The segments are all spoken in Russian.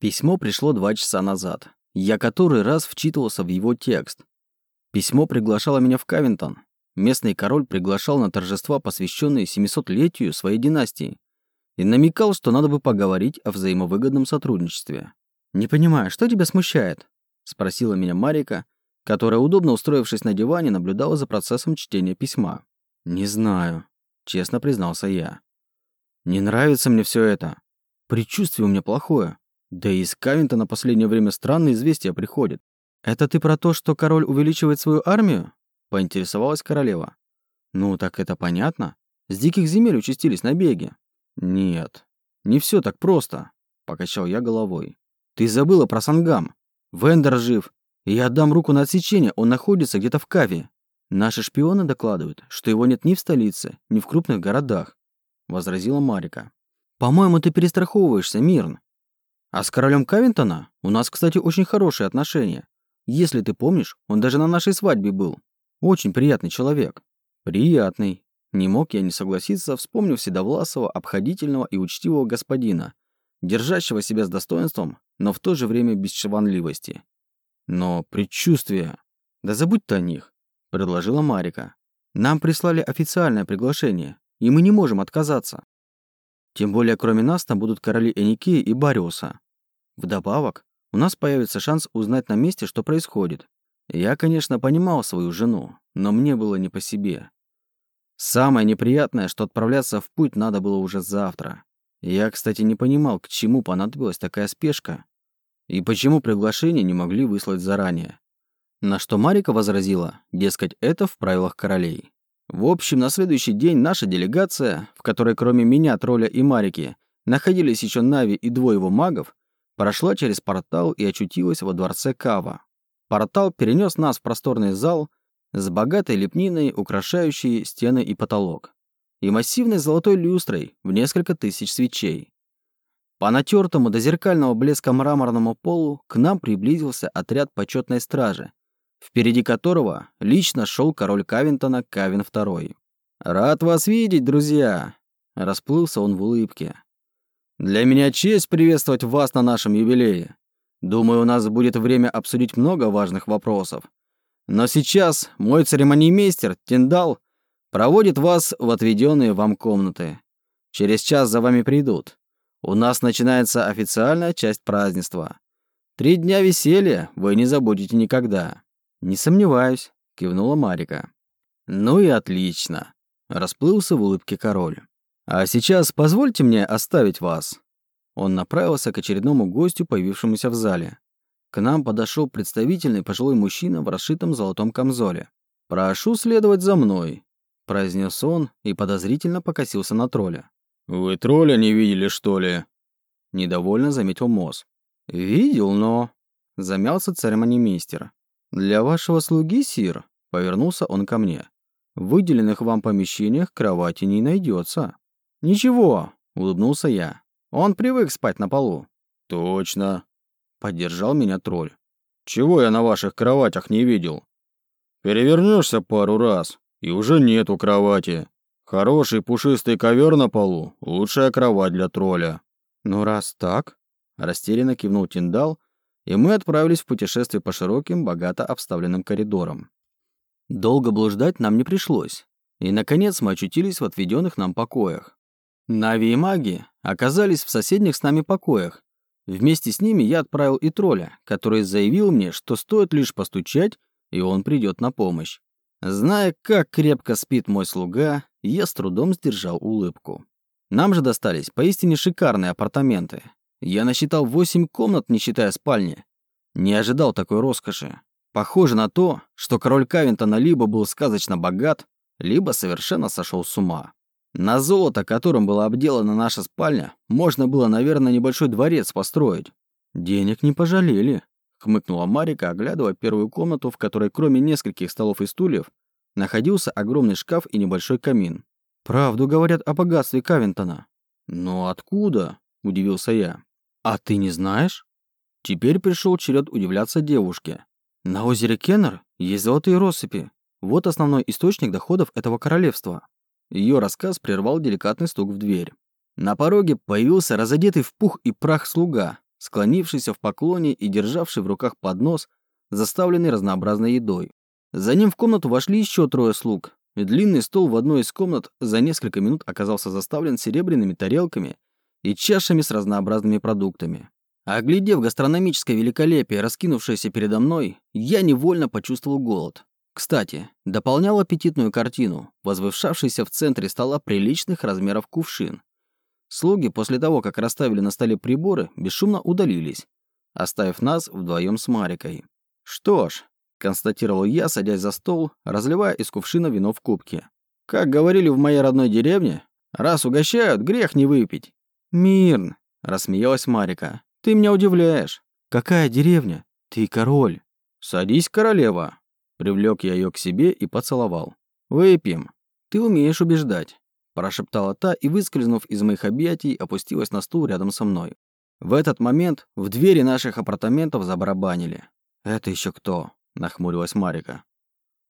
Письмо пришло два часа назад. Я который раз вчитывался в его текст. Письмо приглашало меня в Кавинтон. Местный король приглашал на торжества, посвященные 700-летию своей династии, и намекал, что надо бы поговорить о взаимовыгодном сотрудничестве. «Не понимаю, что тебя смущает?» – спросила меня Марика, которая, удобно устроившись на диване, наблюдала за процессом чтения письма. «Не знаю», – честно признался я. «Не нравится мне все это. Предчувствие у меня плохое. Да и из Кавинта последнее время странные известия приходят. Это ты про то, что король увеличивает свою армию? Поинтересовалась королева. Ну, так это понятно. С диких земель участились набеги. Нет, не все так просто, покачал я головой. Ты забыла про Сангам. Вендер жив. Я отдам руку на отсечение, он находится где-то в Каве. Наши шпионы докладывают, что его нет ни в столице, ни в крупных городах, возразила Марика. По-моему, ты перестраховываешься, Мирн. А с королем Кавинтона у нас, кстати, очень хорошие отношения. Если ты помнишь, он даже на нашей свадьбе был. Очень приятный человек. Приятный. Не мог я не согласиться, вспомнив Седовласова, обходительного и учтивого господина, держащего себя с достоинством, но в то же время без чванливости. Но предчувствие... Да забудь ты о них, предложила Марика. Нам прислали официальное приглашение, и мы не можем отказаться. Тем более, кроме нас, там будут короли Эникея и Бариуса. Вдобавок, у нас появится шанс узнать на месте, что происходит. Я, конечно, понимал свою жену, но мне было не по себе. Самое неприятное, что отправляться в путь надо было уже завтра. Я, кстати, не понимал, к чему понадобилась такая спешка и почему приглашение не могли выслать заранее. На что Марика возразила, дескать, это в правилах королей. В общем, на следующий день наша делегация, в которой кроме меня, тролля и Марики, находились еще Нави и двое его магов, прошла через портал и очутилась во дворце Кава. Портал перенес нас в просторный зал с богатой лепниной, украшающей стены и потолок, и массивной золотой люстрой в несколько тысяч свечей. По натертому до зеркального блеска мраморному полу к нам приблизился отряд почетной стражи, впереди которого лично шел король Кавинтона Кавин II. «Рад вас видеть, друзья!» Расплылся он в улыбке. «Для меня честь приветствовать вас на нашем юбилее. Думаю, у нас будет время обсудить много важных вопросов. Но сейчас мой церемониймейстер Тиндал проводит вас в отведенные вам комнаты. Через час за вами придут. У нас начинается официальная часть празднества. Три дня веселья вы не забудете никогда. «Не сомневаюсь», — кивнула Марика. «Ну и отлично», — расплылся в улыбке король. «А сейчас позвольте мне оставить вас». Он направился к очередному гостю, появившемуся в зале. К нам подошел представительный пожилой мужчина в расшитом золотом камзоле. «Прошу следовать за мной», — произнес он и подозрительно покосился на тролля. «Вы тролля не видели, что ли?» Недовольно заметил Мосс. «Видел, но...» Замялся церемонимейстер. «Для вашего слуги, сир», — повернулся он ко мне, — «в выделенных вам помещениях кровати не найдется». «Ничего», — улыбнулся я. «Он привык спать на полу». «Точно», — поддержал меня тролль. «Чего я на ваших кроватях не видел? Перевернешься пару раз, и уже нету кровати. Хороший пушистый ковер на полу — лучшая кровать для тролля». «Ну раз так», — растерянно кивнул Тиндал, — и мы отправились в путешествие по широким, богато обставленным коридорам. Долго блуждать нам не пришлось, и, наконец, мы очутились в отведенных нам покоях. Нави и маги оказались в соседних с нами покоях. Вместе с ними я отправил и тролля, который заявил мне, что стоит лишь постучать, и он придет на помощь. Зная, как крепко спит мой слуга, я с трудом сдержал улыбку. Нам же достались поистине шикарные апартаменты, я насчитал восемь комнат, не считая спальни. Не ожидал такой роскоши. Похоже на то, что король Кавинтона либо был сказочно богат, либо совершенно сошел с ума. На золото, которым была обделана наша спальня, можно было, наверное, небольшой дворец построить. Денег не пожалели, хмыкнула Марика, оглядывая первую комнату, в которой кроме нескольких столов и стульев находился огромный шкаф и небольшой камин. Правду говорят о богатстве Кавинтона. Но откуда? удивился я. «А ты не знаешь?» Теперь пришел черед удивляться девушке. «На озере Кеннер есть золотые россыпи. Вот основной источник доходов этого королевства». Ее рассказ прервал деликатный стук в дверь. На пороге появился разодетый в пух и прах слуга склонившийся в поклоне и державший в руках поднос, заставленный разнообразной едой. За ним в комнату вошли еще трое слуг, длинный стол в одной из комнат за несколько минут оказался заставлен серебряными тарелками и чашами с разнообразными продуктами. Оглядев гастрономическое великолепие, раскинувшееся передо мной, я невольно почувствовал голод. Кстати, дополнял аппетитную картину, возвышавшийся в центре стола приличных размеров кувшин. Слуги после того, как расставили на столе приборы, бесшумно удалились, оставив нас вдвоем с Марикой. Что ж, констатировал я, садясь за стол, разливая из кувшина вино в кубке. Как говорили в моей родной деревне, раз угощают, грех не выпить. Мирн, рассмеялась Марика. Ты меня удивляешь. Какая деревня? Ты король. Садись, королева. Привлек я ее к себе и поцеловал. Выпьем. Ты умеешь убеждать. Прошептала та и, выскользнув из моих объятий, опустилась на стул рядом со мной. В этот момент в двери наших апартаментов забарабанили. «Это еще кто?» – нахмурилась Марика.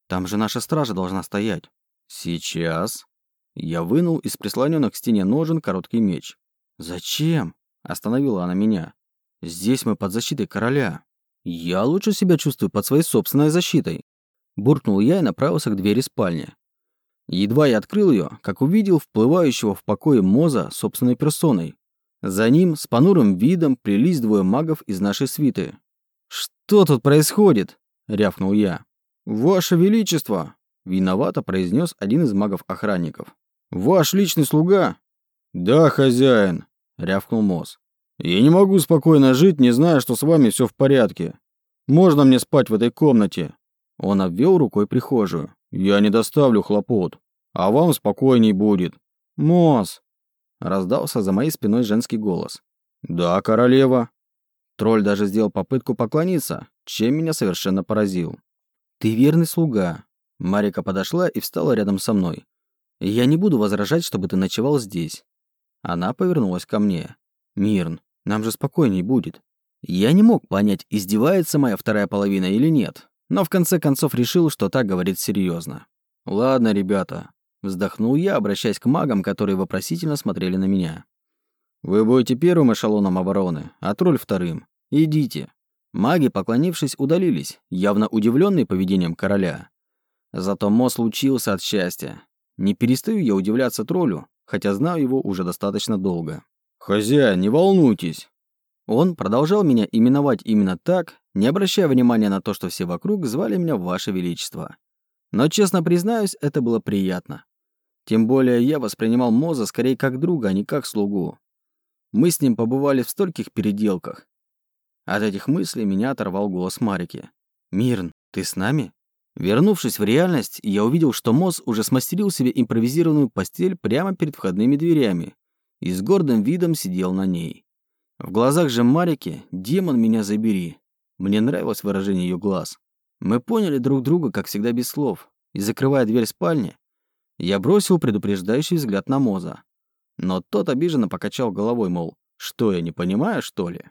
«Там же наша стража должна стоять». «Сейчас?» Я вынул из прислоненных к стене ножен короткий меч. «Зачем?» – остановила она меня. «Здесь мы под защитой короля. Я лучше себя чувствую под своей собственной защитой». Буркнул я и направился к двери спальни. Едва я открыл ее, как увидел вплывающего в покое Моза собственной персоной. За ним с понурым видом плелись двое магов из нашей свиты. «Что тут происходит?» — рявкнул я. «Ваше Величество!» — виновато произнес один из магов-охранников. «Ваш личный слуга?» «Да, хозяин!» — рявкнул Моз. «Я не могу спокойно жить, не зная, что с вами все в порядке. Можно мне спать в этой комнате?» Он обвел рукой прихожую. «Я не доставлю хлопот, а вам спокойней будет». «Мосс!» — раздался за моей спиной женский голос. «Да, королева». Тролль даже сделал попытку поклониться, чем меня совершенно поразил. «Ты верный слуга». Марика подошла и встала рядом со мной. «Я не буду возражать, чтобы ты ночевал здесь». Она повернулась ко мне. «Мирн, нам же спокойней будет». Я не мог понять, издевается моя вторая половина или нет, но в конце концов решил, что так говорит серьезно. «Ладно, ребята», — вздохнул я, обращаясь к магам, которые вопросительно смотрели на меня. «Вы будете первым эшелоном обороны, а тролль вторым. Идите». Маги, поклонившись, удалились, явно удивленные поведением короля. Зато Мо случился от счастья. Не перестаю я удивляться троллю, хотя знаю его уже достаточно долго. «Хозяин, не волнуйтесь!» Он продолжал меня именовать именно так, не обращая внимания на то, что все вокруг звали меня Ваше Величество. Но, честно признаюсь, это было приятно. Тем более я воспринимал Моза скорее как друга, а не как слугу. Мы с ним побывали в стольких переделках. От этих мыслей меня оторвал голос Марики. «Мирн, ты с нами?» Вернувшись в реальность, я увидел, что Моз уже смастерил себе импровизированную постель прямо перед входными дверями и с гордым видом сидел на ней. В глазах же Марики «демон меня забери». Мне нравилось выражение ее глаз. Мы поняли друг друга, как всегда, без слов. И, закрывая дверь спальни, я бросил предупреждающий взгляд на Моза. Но тот обиженно покачал головой, мол, что я не понимаю, что ли?